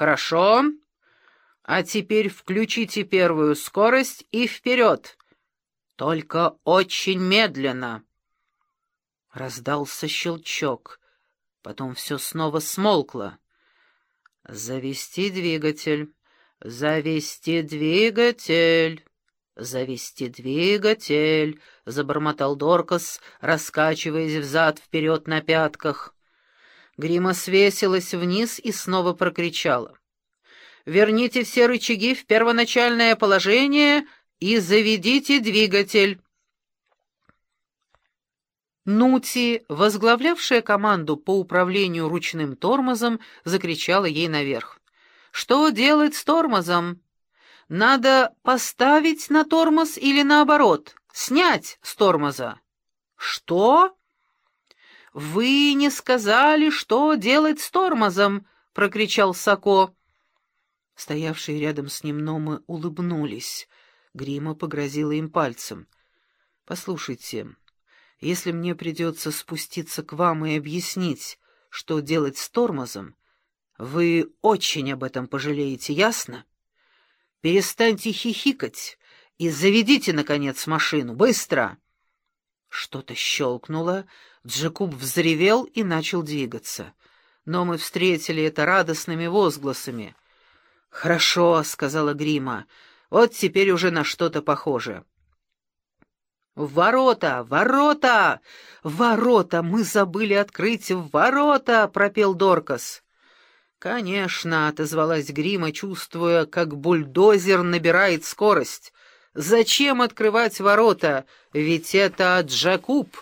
Хорошо. А теперь включите первую скорость и вперед. Только очень медленно. Раздался щелчок. Потом все снова смолкло. «Завести двигатель! Завести двигатель!» «Завести двигатель!» — забормотал Доркас, раскачиваясь взад-вперед на пятках. Грима свесилась вниз и снова прокричала. «Верните все рычаги в первоначальное положение и заведите двигатель!» Нути, возглавлявшая команду по управлению ручным тормозом, закричала ей наверх. «Что делать с тормозом? Надо поставить на тормоз или наоборот, снять с тормоза?» «Что?» «Вы не сказали, что делать с тормозом!» — прокричал Сако. Стоявшие рядом с ним Номы улыбнулись. Грима погрозила им пальцем. «Послушайте, если мне придется спуститься к вам и объяснить, что делать с тормозом, вы очень об этом пожалеете, ясно? Перестаньте хихикать и заведите, наконец, машину. Быстро!» Что-то щелкнуло, Джекуб взревел и начал двигаться. Но мы встретили это радостными возгласами. «Хорошо», — сказала Грима, — «вот теперь уже на что-то похоже». «Ворота! Ворота! Ворота! Мы забыли открыть ворота!» — пропел Доркас. «Конечно», — отозвалась Грима, чувствуя, как бульдозер набирает скорость. «Зачем открывать ворота? Ведь это Джакуб».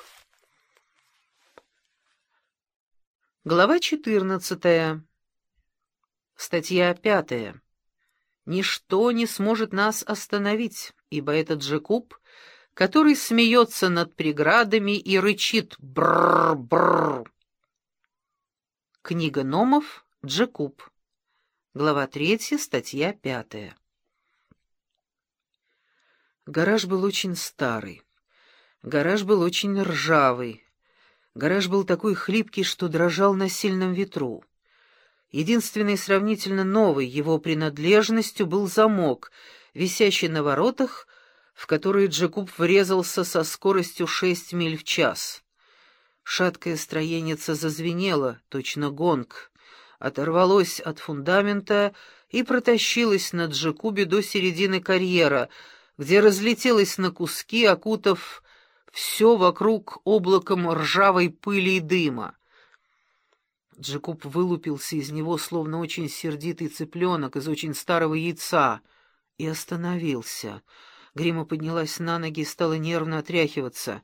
Глава четырнадцатая. Статья пятая. «Ничто не сможет нас остановить, ибо этот Джакуб — который смеется над преградами и рычит «брррр-брррр». Книга Номов, Джекуб. Глава третья, статья пятая. Гараж был очень старый. Гараж был очень ржавый. Гараж был такой хлипкий, что дрожал на сильном ветру. Единственной сравнительно новой его принадлежностью был замок, висящий на воротах, в которые Джекуб врезался со скоростью шесть миль в час. Шаткая строеница зазвенела, точно гонг, оторвалось от фундамента и протащилось на Джекубе до середины карьера, где разлетелось на куски, окутав все вокруг облаком ржавой пыли и дыма. Джекуб вылупился из него, словно очень сердитый цыпленок из очень старого яйца, и остановился — Грима поднялась на ноги и стала нервно отряхиваться.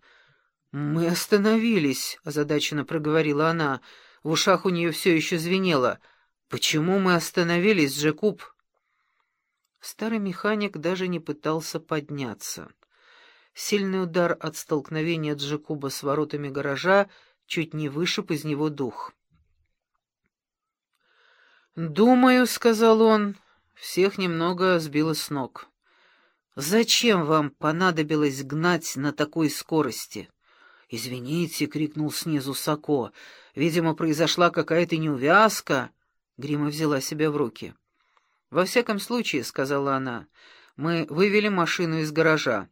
«Мы остановились», — озадаченно проговорила она. В ушах у нее все еще звенело. «Почему мы остановились, Джекуб?» Старый механик даже не пытался подняться. Сильный удар от столкновения Джекуба с воротами гаража чуть не вышиб из него дух. «Думаю», — сказал он, — всех немного сбило с ног. «Зачем вам понадобилось гнать на такой скорости?» «Извините», — крикнул снизу Соко. «Видимо, произошла какая-то неувязка». Грима взяла себя в руки. «Во всяком случае», — сказала она, — «мы вывели машину из гаража.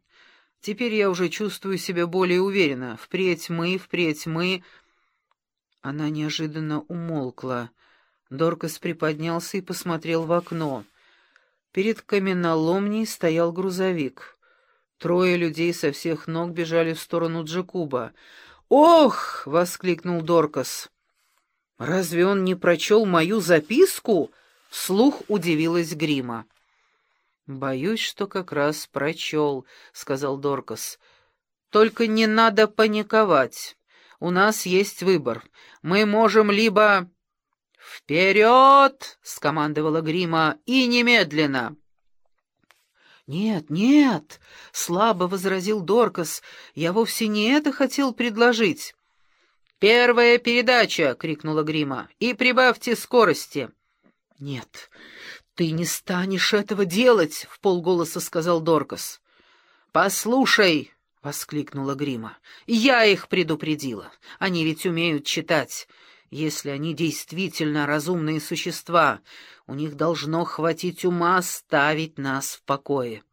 Теперь я уже чувствую себя более уверенно. Впредь мы, впредь мы...» Она неожиданно умолкла. Доркас приподнялся и посмотрел в окно. Перед каменоломней стоял грузовик. Трое людей со всех ног бежали в сторону Джекуба. «Ох!» — воскликнул Доркас. «Разве он не прочел мою записку?» — вслух удивилась Грима. «Боюсь, что как раз прочел», — сказал Доркас. «Только не надо паниковать. У нас есть выбор. Мы можем либо...» «Вперед!» — скомандовала Грима, — «и немедленно!» «Нет, нет!» — слабо возразил Доркас. «Я вовсе не это хотел предложить». «Первая передача!» — крикнула Грима. «И прибавьте скорости!» «Нет, ты не станешь этого делать!» — в полголоса сказал Доркас. «Послушай!» — воскликнула Грима. «Я их предупредила. Они ведь умеют читать. Если они действительно разумные существа, у них должно хватить ума оставить нас в покое.